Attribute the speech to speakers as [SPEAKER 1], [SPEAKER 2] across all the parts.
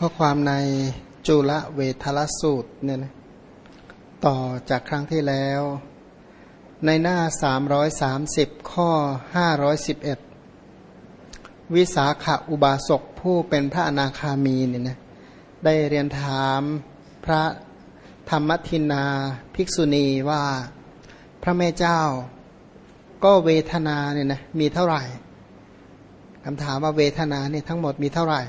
[SPEAKER 1] ข้อความในจุลเวทลสูตรเนี่ยนะต่อจากครั้งที่แล้ว ในหน้า 330 ข้อ 511 วิสาขอุบาสกผู้เป็นพระอนาคามีเนี่ยนะได้เรียนถามพระธรรมทินาภิกษุณีว่าพระแม่เจ้าก็เวทนาเนี่ยนะมีเท่าไหร่คำถามว่าเวทนาเนี่ยทั้งหมดมีเท่าไหร่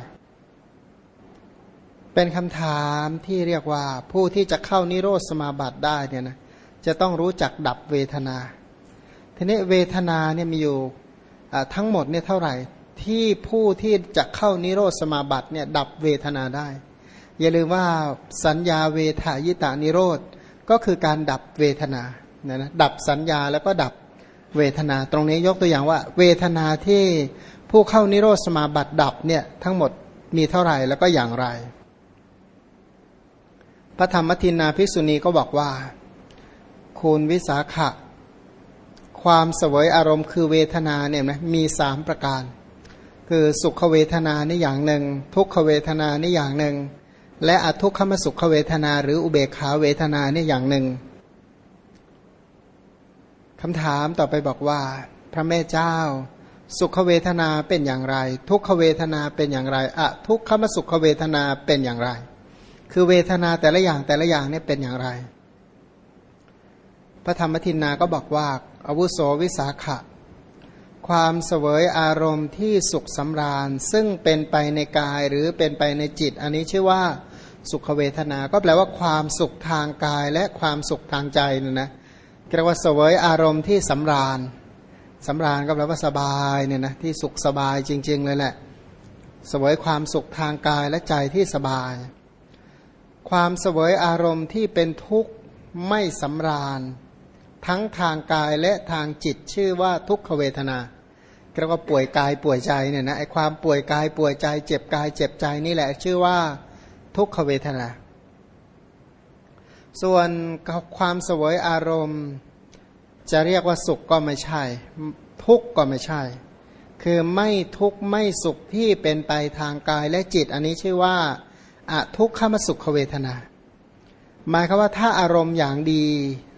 [SPEAKER 1] เป็นคำถามที่เรียกว่าผู้ที่จะเข้านิโรธสมาบัติได้เนี่ยนะจะต้องรู้จักดับเวทนา ทีนี้เวทนาเนี่ยมีอยู่ทั้งหมดเนี่ยเท่าไหร่ที่ผู้ที่จะเข้านิโรธสมาบัติเนี่ยดับเวทนาได้ อย่าลืมว่าสัญญาเวทายตานิโรธก็คือการดับเวทนานะนะดับสัญญาแล้วก็ดับเวทนา ตรงนี้ยกตัวอย่างว่า เวทนาที่ผู้เข้านิโรธสมาบัติดับเนี่ยทั้งหมดมีเท่าไหร่แล้วก็อย่างไร พระธรรมทินนาภิกษุณีก็บอกว่า คุณวิสาขะ ความเสวยอารมณ์คือเวทนาเนี่ยนะมีสามประการ คือสุขเวทนานี่อย่างหนึ่ง ทุกขเวทนานี่อย่างหนึ่ง และอทุกขมสุขเวทนา หรืออุเบกขาเวทนานี่อย่างหนึ่งคำถามต่อไปบอกว่า พระแม่เจ้า สุขเวทนาเป็นอย่างไร ทุกขเวทนาเป็นอย่างไรอะทุกขมสุขเวทนาเป็นอย่างไร คือเวทนาแต่ละอย่างแต่ละอย่างนี่เป็นอย่างไร พระธรรมทินนาก็บอกว่าอาวุโสวิสาขะ ความเสวยอารมณ์ที่สุขสำราญ ซึ่งเป็นไปในกายหรือเป็นไปในจิต อันนี้ชื่อว่าสุขเวทนา ก็แปลว่าความสุขทางกายและความสุขทางใจนะนะเรียกว่าเสวยอารมณ์ที่สำราญสำราญก็แปลว่าสบายเนี่ยนะที่สุขสบายจริง ๆ เลยแหละ เสวยความสุขทางกายและใจที่สบาย ความเสวยอารมณ์ที่เป็นทุกข์ไม่สำราญ ทั้งทางกายและทางจิตชื่อว่าทุกขเวทนาเรียกว่าป่วยกายป่วยใจเนี่ยนะไอความป่วยกายป่วยใจ เจ็บกายเจ็บใจนี่แหละ ชื่อว่าทุกขเวทนา ส่วนความเสวยอารมณ์ จะเรียกว่าสุขก็ไม่ใช่ ทุกข์ก็ไม่ใช่ คือไม่ทุกข์ไม่สุขที่เป็นไปทางกายและจิต อันนี้ชื่อว่า อทุกขมสุขเวทนา หมายคือว่าถ้าอารมณ์อย่างดี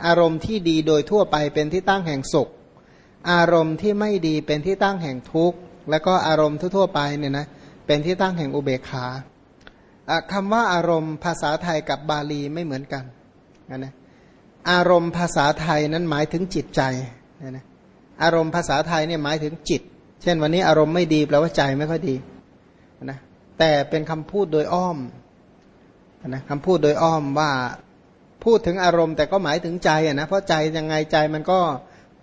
[SPEAKER 1] อารมณ์ที่ดีโดยทั่วไปเป็นที่ตั้งแห่งสุข อารมณ์ที่ไม่ดีเป็นที่ตั้งแห่งทุกข์แล้วก็อารมณ์ทั่วไปเนี่ยนะเป็นที่ตั้งแห่งอุเบกขาคำว่าอารมณ์ภาษาไทยกับบาลีไม่เหมือนกันนะอารมณ์ภาษาไทยนั้นหมายถึงจิตใจนะอารมณ์ภาษาไทยเนี่ยหมายถึงจิต เช่นวันนี้อารมณ์ไม่ดีแปลว่าใจไม่ค่อยดีนะแต่เป็นคำพูดโดยอ้อม นะคำพูดโดยอ้อมว่าพูดถึงอารมณ์แต่ก็หมายถึงใจนะเพราะใจยังไงใจมันก็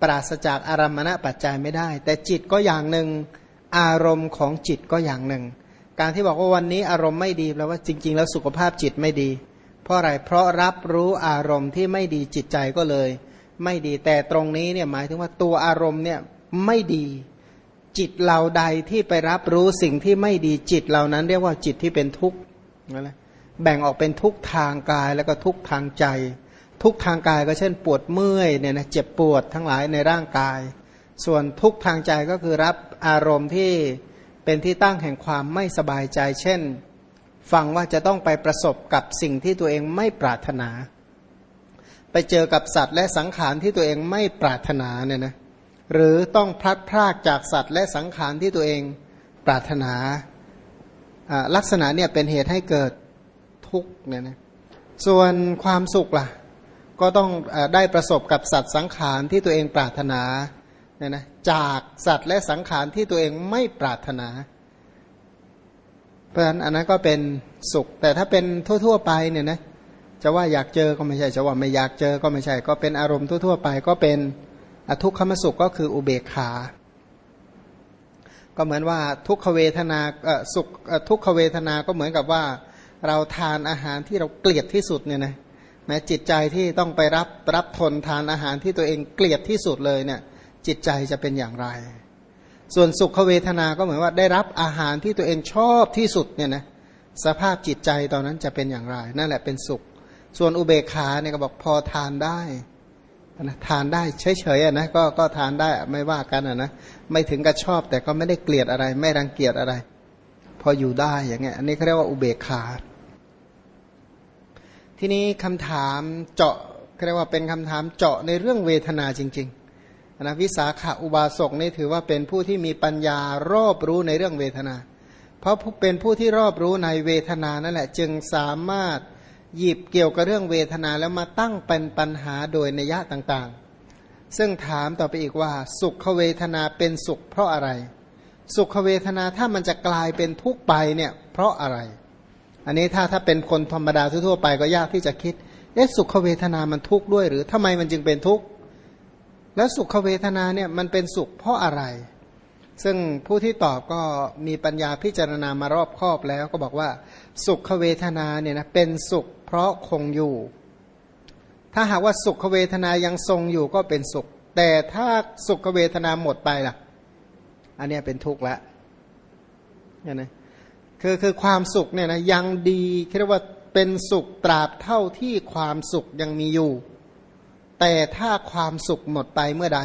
[SPEAKER 1] ปราศจากอารมณะปัจจัยไม่ได้ แต่จิตก็อย่างหนึ่งอารมณ์ของจิตก็อย่างหนึ่ง การที่บอกว่าวันนี้อารมณ์ไม่ดีแปลว่าจริง ๆ แล้วสุขภาพจิตไม่ดี เพราะอะไรเพราะรับรู้อารมณ์ที่ไม่ดีจิตใจก็เลย ไม่ดีแต่ตรงนี้เนี่ยหมายถึงว่าตัวอารมณ์เนี่ยไม่ดี จิตเราใดที่ไปรับรู้สิ่งที่ไม่ดีจิตเหล่านั้น เรียกว่าจิตที่เป็นทุกข์นั่นแหละ แบ่งออกเป็นทุกทางกายแล้วก็ทุกทางใจ ทุกทางกายก็เช่นปวดเมื่อยเนี่ยนะเจ็บปวดทั้งหลายในร่างกาย ส่วนทุกทางใจก็คือรับอารมณ์ที่เป็นที่ตั้งแห่งความไม่สบายใจ เช่น ฟังว่าจะต้องไปประสบกับสิ่งที่ตัวเองไม่ปรารถนา ไปเจอกับสัตว์และสังขารที่ตัวเองไม่ปรารถนาเนี่ยนะหรือต้องพลัดพรากจากสัตว์และสังขารที่ตัวเองปรารถนาลักษณะเนี่ยเป็นเหตุให้เกิด ทุกเนี่ยนะส่วนความสุขล่ะ ก็ต้องอได้ประสบกับสัตว์สังขารที่ตัวเองปรารถนาเนี่ยนะจากสัตว์และสังขารที่ตัวเองไม่ปรารถนา เพราะฉะนั้นอันนั้นก็เป็นสุข แต่ถ้าเป็นทั่ว ๆ ไปเนี่ยนะจะว่าอยากเจอก็ไม่ใช่จะว่าไม่อยากเจอก็ไม่ใช่ ก็เป็นอารมณ์ทั่ว ๆ ไป ก็เป็นอทุกขมสุขก็คืออุเบกขา ก็เหมือนว่าทุกขเวทนาสุขทุกขเวทนาก็เหมือนกับว่า เราทานอาหารที่เราเกลียดที่สุดเนี่ยนะแม้จิตใจที่ต้องไปรับรับทนทานอาหารที่ตัวเองเกลียดที่สุดเลยเนี่ย จิตใจจะเป็นอย่างไร ส่วนสุขเวทนาก็เหมือนว่าได้รับอาหารที่ตัวเองชอบที่สุดเนี่ยนะสภาพจิตใจตอนนั้นจะเป็นอย่างไร นั่นแหละเป็นสุข ส่วนอุเบกขาเนี่ยก็บอกพอทานได้นะทานได้เฉยๆนะก็ก็ทานได้ไม่ว่ากันนะไม่ถึงกับชอบแต่ก็ไม่ได้เกลียดอะไร ไม่รังเกียจอะไร พออยู่ได้อย่างเงี้ยอันนี้เขาเรียกว่าอุเบกขา ทีนี้คำถามเจาะเรียกว่าเป็นคำถามเจาะในเรื่องเวทนาจริงๆนะวิสาขาอุบาสกนี่ถือว่าเป็นผู้ที่มีปัญญารอบรู้ในเรื่องเวทนา เพราะเป็นผู้ที่รอบรู้ในเวทนานั่นแหละ จึงสามารถหยิบเกี่ยวกับเรื่องเวทนาแล้วมาตั้งเป็นปัญหาโดยนัยยะต่างๆ ซึ่งถามต่อไปอีกว่า สุขเวทนาเป็นสุขเพราะอะไร สุขเวทนาถ้ามันจะกลายเป็นทุกข์ไปเนี่ยเพราะอะไร อันนี้ถ้าถ้าเป็นคนธรรมดาทั่วไปก็ยากที่จะคิดเอ๊ะสุขเวทนามันทุกข์ด้วย หรือทำไมมันจึงเป็นทุกข์แล้วสุขเวทนาเนี่ยมันเป็นสุขเพราะอะไร ซึ่งผู้ที่ตอบก็มีปัญญาพิจารณามารอบครอบแล้วก็บอกว่า สุขเวทนาเนี่ยนะเป็นสุขเพราะคงอยู่ ถ้าหากว่าสุขเวทนายังทรงอยู่ก็เป็นสุข แต่ถ้าสุขเวทนาหมดไปล่ะ อันนี้เป็นทุกข์ละเห็นไหม คือคือความสุขเนี่ยนะยังดีเรียกว่าเป็นสุขตราบเท่าที่ความสุขยังมีอยู่ แต่ถ้าความสุขหมดไปเมื่อใด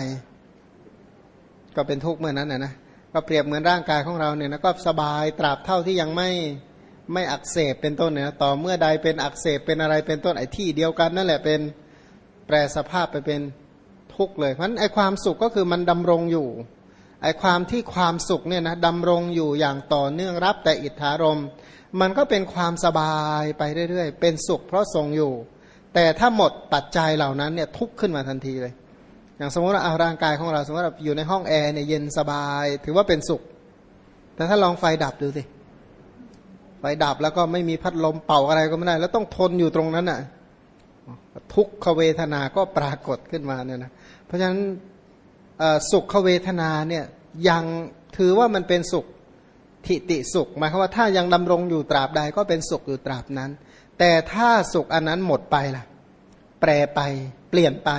[SPEAKER 1] ก็เป็นทุกข์เมื่อนั้นนะนะก็เปรียบเหมือนร่างกายของเราเนี่ยนะก็สบายตราบเท่าที่ยังไม่ไม่อักเสบเป็นต้นเนี่ยต่อเมื่อใดเป็นอักเสบเป็นอะไรเป็นต้นไอ้ที่เดียวกันนั่นแหละเป็นแปรสภาพไปเป็นทุกข์เลยเพราะฉะนั้นไอ้ความสุขก็คือมันดำรงอยู่ ไอ้ความที่ความสุขเนี่ยนะดำรงอยู่อย่างต่อเนื่องรับแต่อิทธารม มันก็เป็นความสบายไปเรื่อยๆ เป็นสุขเพราะทรงอยู่ แต่ถ้าหมดปัจจัยเหล่านั้นเนี่ยทุกข์ขึ้นมาทันทีเลย อย่างสมมติว่าร่างกายของเราสมมติว่าอยู่ในห้องแอร์เนี่ยเย็นสบาย ถือว่าเป็นสุข แต่ถ้าลองไฟดับดูสิไฟดับแล้วก็ไม่มีพัดลมเป่าอะไรก็ไม่ได้ แล้วต้องทนอยู่ตรงนั้นอะทุกขเวทนาก็ปรากฏขึ้นมาเนี่ยนะเพราะฉะนั้น สุขเวทนาเนี่ยยังถือว่ามันเป็นสุขทิติสุขหมายความว่าถ้ายังดำรงอยู่ตราบใดก็เป็นสุขอยู่ตราบนั้น แต่ถ้าสุขอันนั้นหมดไปล่ะ แปรไปเปลี่ยนไป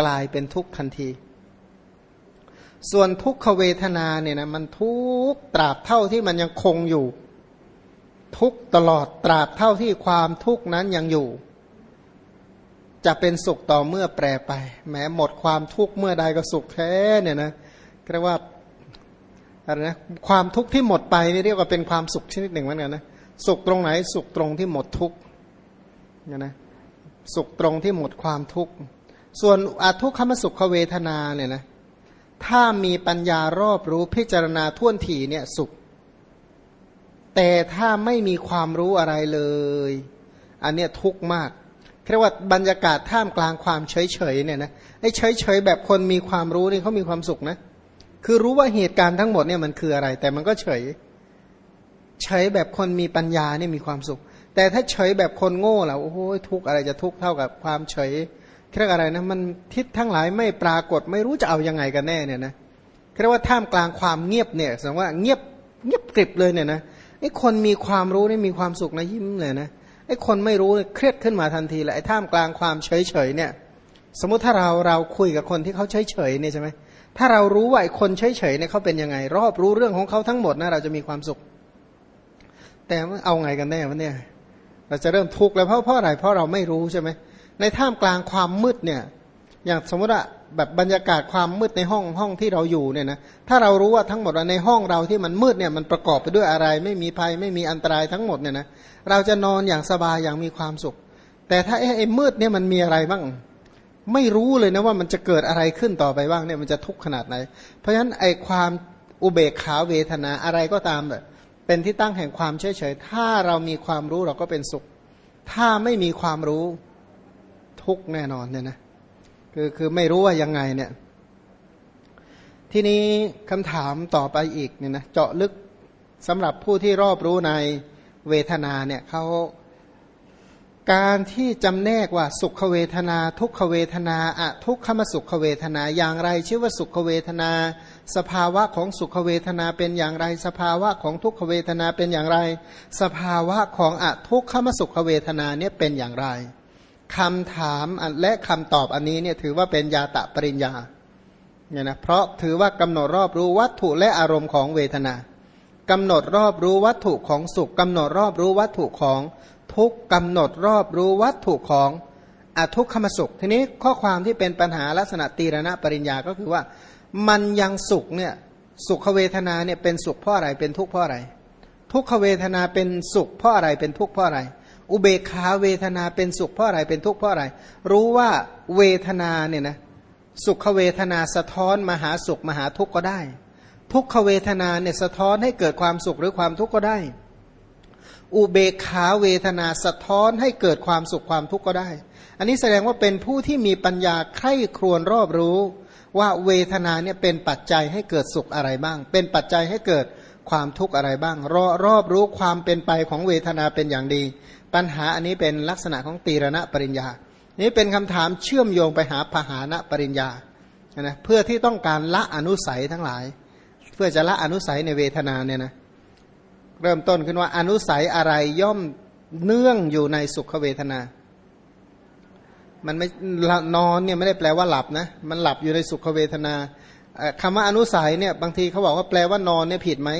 [SPEAKER 1] กลายเป็นทุกข์ทันที ส่วนทุกขเวทนาเนี่ยนะมันทุกตราบเท่าที่มันยังคงอยู่ ทุกตลอดตราบเท่าที่ความทุกข์นั้นยังอยู่ จะเป็นสุขต่อเมื่อแปรไป แม้หมดความทุกข์เมื่อใดก็สุขแท้เนี่ยนะเรียกว่าอะไรนะความทุกข์ที่หมดไปนี่เรียกว่าเป็นความสุขชนิดหนึ่งเหมือนกันนะสุขตรงไหนสุขตรงที่หมดทุกข์เนะสุขตรงที่หมดความทุกข์ส่วนอาทุกขมสุขเวทนาเนี่ยนะถ้ามีปัญญารอบรู้พิจารณาท่วนถี่เนี่ยสุข แต่ถ้าไม่มีความรู้อะไรเลย อันเนี้ยทุกข์มาก เรียกว่าบรรยากาศท่ามกลางความเฉยเฉยเนี่ยนะไอ้เฉยเฉยแบบคนมีความรู้นี่เขามีความสุขนะ คือรู้ว่าเหตุการณ์ทั้งหมดเนี่ยมันคืออะไร แต่มันก็เฉย เฉยแบบคนมีปัญญาเนี่ยมีความสุข แต่ถ้าเฉยแบบคนโง่แล้วโอ้โหทุกอะไรจะทุกเท่ากับความเฉยเรียกอะไรนะมันทิศทั้งหลายไม่ปรากฏไม่รู้จะเอายังไงกันแน่เนี่ยนะเรียกว่าท่ามกลางความเงียบเนี่ยแสดงว่าเงียบเงียบกริบเลยเนี่ยนะไอ้คนมีความรู้นี่มีความสุขนะยิ้มเลยนะ ไอ้คนไม่รู้เครียดขึ้นมาทันทีเลยไอ้ท่ามกลางความเฉยเฉยเนี่ย สมมุติถ้าเราเราคุยกับคนที่เขาเฉยเฉยเนี่ยใช่ไหมถ้าเรารู้ว่าไอคนเฉยเฉยเนี่ยเขาเป็นยังไง รอบรู้เรื่องของเขาทั้งหมดนะเราจะมีความสุข แต่เอาไงกันแน่วะเนี่ย เราจะเริ่มทุกข์แล้วเพราะเพราะอะไรเพราะเราไม่รู้ใช่ไหมในท่ามกลางความมืดเนี่ย อย่างสมมติว่าแบบบรรยากาศความมืดในห้องห้องที่เราอยู่เนี่ยนะถ้าเรารู้ว่าทั้งหมดในห้องเราที่มันมืดเนี่ยมันประกอบไปด้วยอะไร ไม่มีภัยไม่มีอันตรายทั้งหมดเนี่ยนะเราจะนอนอย่างสบายอย่างมีความสุข แต่ถ้าไอ้มืดเนี่ยมันมีอะไรบ้างไม่รู้เลยนะว่ามันจะเกิดอะไรขึ้นต่อไปบ้างเนี่ยมันจะทุกข์ขนาดไหน เพราะฉะนั้นไอ้ความอุเบกขาเวทนาอะไรก็ตามแบบเป็นที่ตั้งแห่งความเฉยเฉยถ้าเรามีความรู้เราก็เป็นสุข ถ้าไม่มีความรู้ทุกข์แน่นอนเนี่ยนะ คือคือไม่รู้ว่ายังไงเนี่ย ทีนี้คำถามต่อไปอีกเนี่ยนะเจาะลึกสำหรับผู้ที่รอบรู้ในเวทนาเนี่ยเขาการที่จำแนกว่าสุขเวทนา ทุกขเวทนาอะทุกขมสุขเวทนาอย่างไร ชื่อว่าสุขเวทนา สภาวะของสุขเวทนาเป็นอย่างไร สภาวะของทุกขเวทนาเป็นอย่างไร สภาวะของอะทุกขมสุขเวทนาเนี่ยเป็นอย่างไร คำถามและคำตอบอันนี้เนี่ยถือว่าเป็นยาตะปริญญาเนี่ยนะเพราะถือว่ากำหนดรอบรู้วัตถุและอารมณ์ของเวทนากำหนดรอบรู้วัตถุของสุขกำหนดรอบรู้วัตถุของทุกกำหนดรอบรู้วัตถุของอทุกขมสุข ทีนี้ข้อความที่เป็นปัญหาลักษณะตีรณะปริญญาก็คือว่า มันยังสุขเนี่ยสุขเวทนาเนี่ยเป็นสุขเพราะอะไรเป็นทุกข์เพราะอะไร ทุกขเวทนาเป็นสุขเพราะอะไรเป็นทุกข์เพราะอะไร อุเบกขาเวทนาเป็นสุขเพราะอะไรเป็นทุกข์เพราะอะไร รู้ว่าเวทนาเนี่ยนะสุขเวทนาสะท้อนมหาสุขมหาทุกข์ก็ได้ ทุกขเวทนาเนี่ยสะท้อนให้เกิดความสุขหรือความทุกข์ก็ได้ อุเบกขาเวทนาสะท้อนให้เกิดความสุขความทุกข์ก็ได้ อันนี้แสดงว่าเป็นผู้ที่มีปัญญาใคร่ครวญรอบรู้ ว่าเวทนาเนี่ยเป็นปัจจัยให้เกิดสุขอะไรบ้าง เป็นปัจจัยให้เกิด ความทุกข์อะไรบ้าง รอรอบรู้ความเป็นไปของเวทนาเป็นอย่างดี ปัญหาอันนี้เป็นลักษณะของตีรณะปริญญา นี้เป็นคำถามเชื่อมโยงไปหาพหานะปริญญานะเพื่อที่ต้องการละอนุสัยทั้งหลาย เพื่อจะละอนุสัยในเวทนาเนี่ยนะเริ่มต้นขึ้นว่าอนุสัยอะไรย่อมเนื่องอยู่ในสุขเวทนา มันไม่นอนเนี่ยไม่ได้แปลว่าหลับนะ มันหลับอยู่ในสุขเวทนา คำว่าอนุสัยเนี่ยบางทีเขาบอกว่าแปลว่านอนเนี่ยผิดไหม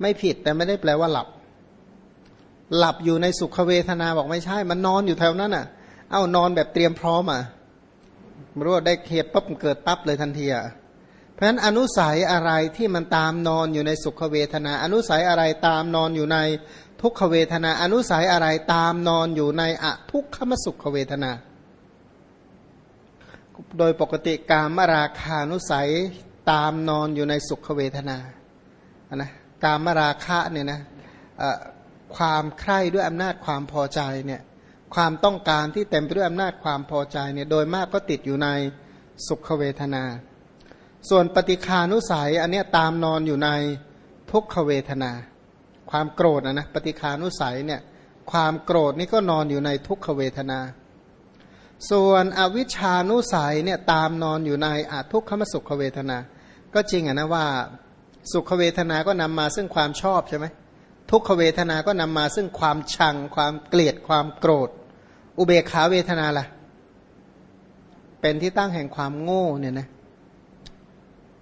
[SPEAKER 1] ไม่ผิดแต่ไม่ได้แปลว่าหลับ หลับอยู่ในสุขเวทนาบอกไม่ใช่ มันนอนอยู่แถวนั้นอะ เอ้านอนแบบเตรียมพร้อมอะไม่รู้ว่าได้เหตุปั๊บเกิดปั๊บเลยทันทีอะเพราะฉะนั้นอนุสัยอะไรที่มันตามนอนอยู่ในสุขเวทนา อนุสัยอะไรตามนอนอยู่ในทุกขเวทนา อนุสัยอะไรตามนอนอยู่ในอทุกขมสุขเวทนา โดยปกติกามราคานุสัยตามนอนอยู่ในสุขเวทนานะกามราคะเนี่ยนะความใคร่ด้วยอำนาจความพอใจเนี่ยความต้องการที่เต็มไปด้วยอำนาจความพอใจเนี่ยโดยมากก็ติดอยู่ในสุขเวทนา ส่วนปฏิคานุสัยอันเนี้ยตามนอนอยู่ในทุกขเวทนา ความโกรธนะนะปฏิคานุสัยเนี่ยความโกรธนี่ก็นอนอยู่ในทุกขเวทนา ส่วนอวิชานุสัยเนี่ยตามนอนอยู่ในอาทุกขมสุขเวทนา ก็จริงอะนะว่าสุขเวทนาก็นำมาซึ่งความชอบใช่ไหมทุกขเวทนาก็นำมาซึ่งความชัง ความเกลียดความโกรธ อุเบกขาเวทนาล่ะ เป็นที่ตั้งแห่งความโง่เนี่ยนะ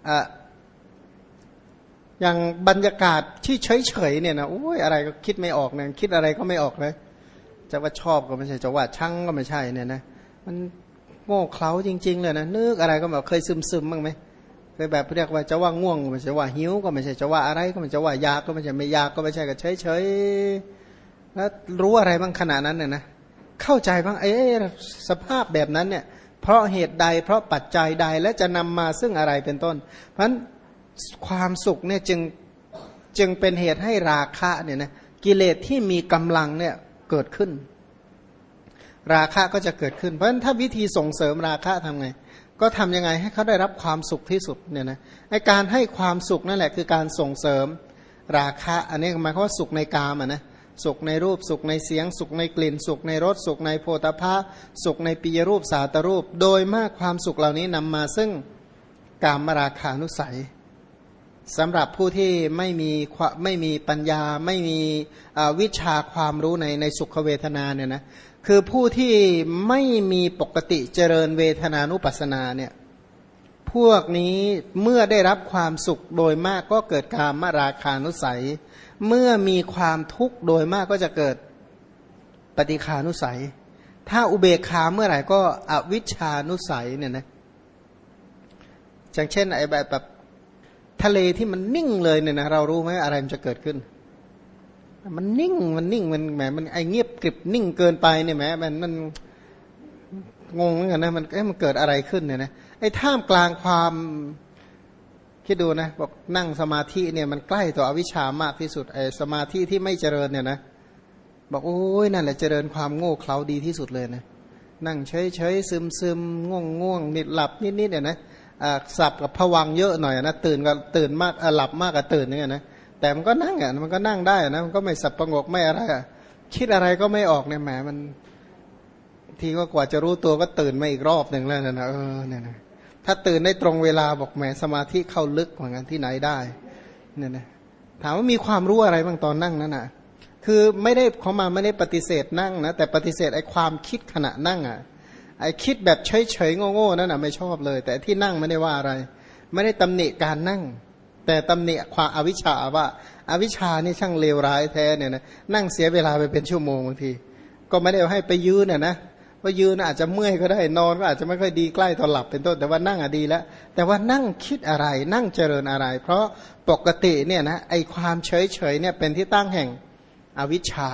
[SPEAKER 1] อะอย่างบรรยากาศที่เฉยๆเนี่ยนะโอ้ยอะไรก็คิดไม่ออกเนี่ยคิดอะไรก็ไม่ออกเลยจะว่าชอบก็ไม่ใช่จะว่าชังก็ไม่ใช่เนี่ยนะ มันโง่เขลาจริง ๆ เลยนะนึกอะไรก็แบบเคยซึมซึมบ้างไหมเคยแบบเรียกว่าจะว่าง่วงก็ไม่ใช่ว่าหิวก็ไม่ใช่จะว่าอะไรก็ไม่ใช่ว่ายากก็ไม่ใช่ไม่ยากก็ไม่ใช่ก็เฉยเฉยแล้วรู้อะไรบ้างขนาดนั้นเนี่ยนะเข้าใจบ้างเอ๊สภาพแบบนั้นเนี่ย เพราะเหตุใดเพราะปัจจัยใดและจะนำมาซึ่งอะไรเป็นต้น เพราะฉะนั้นความสุขเนี่ยจึงจึงเป็นเหตุให้ราคะเนี่ยนะกิเลสที่มีกำลังเนี่ยเกิดขึ้น ราคะก็จะเกิดขึ้น เพราะฉะนั้นถ้าวิธีส่งเสริมราคะทำไง ก็ทํำยังไงให้เขาได้รับความสุขที่สุดเนี่ยนะไอการให้ความสุขนั่นแหละคือการส่งเสริมราคะ อันนี้หมายความว่าสุขในกามอะนะสุขในรูปสุขในเสียง สุขในกลิ่น สุขในรสสุขในโพธภะสุขในปิยรูปสาตรูป โดยมากความสุขเหล่านี้นำมาซึ่งกามราคานุสัยสำหรับผู้ที่ไม่มีไม่มีปัญญาไม่มีวิชาความรู้ในในสุขเวทนาเนี่ยนะ คือผู้ที่ไม่มีปกติเจริญเวทนานุปัสสนาเนี่ยพวกนี้เมื่อได้รับความสุขโดยมากก็เกิดการมาราคานุสัย เมื่อมีความทุกข์โดยมากก็จะเกิดปฏิคานุสัย ถ้าอุเบกขาเมื่อไหร่ก็อวิชานุสัยเนี่ยนะอย่างเช่นไอ้แบบแบบทะเลที่มันนิ่งเลยเนี่ยนะเรารู้ไหมอะไรมันจะเกิดขึ้น มันนิ่งมันนิ่งมันแหมมันไอเงียบกริบนิ่งเกินไปเนี่ยแหมมันมันงงเหมือนกันนะมันเอ๊ะมันเกิดอะไรขึ้นเนี่ยนะไอ้ท่ามกลางความคิดดูนะบอกนั่งสมาธิเนี่ยมันใกล้ต่ออวิชามากที่สุดไอ้สมาธิที่ไม่เจริญเนี่ยนะบอกโอ้ยนั่นแหละเจริญความโง่เขลาดีที่สุดเลยนะนั่งเฉยเฉยซึมซึมง่วงง่วงนิดหลับนิดนิดเนี่ยนะสับกับผวังเยอะหน่อยนะตื่นก็ตื่นมากหลับมากกับตื่นเนี่ยนะ แต่มันก็นั่งอะมันก็นั่งได้นะมันก็ไม่สับประงกไม่อะไรอะคิดอะไรก็ไม่ออกเนี่ยแหมมัน ทีก็กว่าจะรู้ตัวก็ตื่นมาอีกรอบหนึ่งแล้วนะเออเนี่ยนะถ้าตื่นได้ตรงเวลาบอกแหมสมาธิเข้าลึกเหมือนกันที่ไหนได้ เนี่ยนะถามว่ามีความรู้อะไรบ้างตอนนั่งนั่นอะ คือไม่ได้เขามาไม่ได้ปฏิเสธนั่งนะแต่ปฏิเสธไอ้ความคิดขณะนั่งอะไอ้คิดแบบเฉยเฉยโง่ๆนั่นอะไม่ชอบเลย แต่ที่นั่งไม่ได้ว่าอะไร ไม่ได้ตำหนิการนั่ง แต่ตำหนิความอวิชชาว่าอาวิชชานี่ช่างเลวร้ายแท้เนี่ยนะนั่งเสียเวลาไปเป็นชั่วโมงบางที ก็ไม่ได้ให้ไปยืนน่ยนะว่ายืนอาจจะเมื่อยก็ได้นอนก็อาจจะไม่ค่อยดีใกล้ตอนหลับเป็นต้น แต่ว่านั่งอดีแล้ว แต่ว่านั่งคิดอะไร นั่งเจริญอะไร เพราะปกติเนี่ยนะไอความเฉยเฉยเนี่ยเป็นที่ตั้งแห่งอวิชชา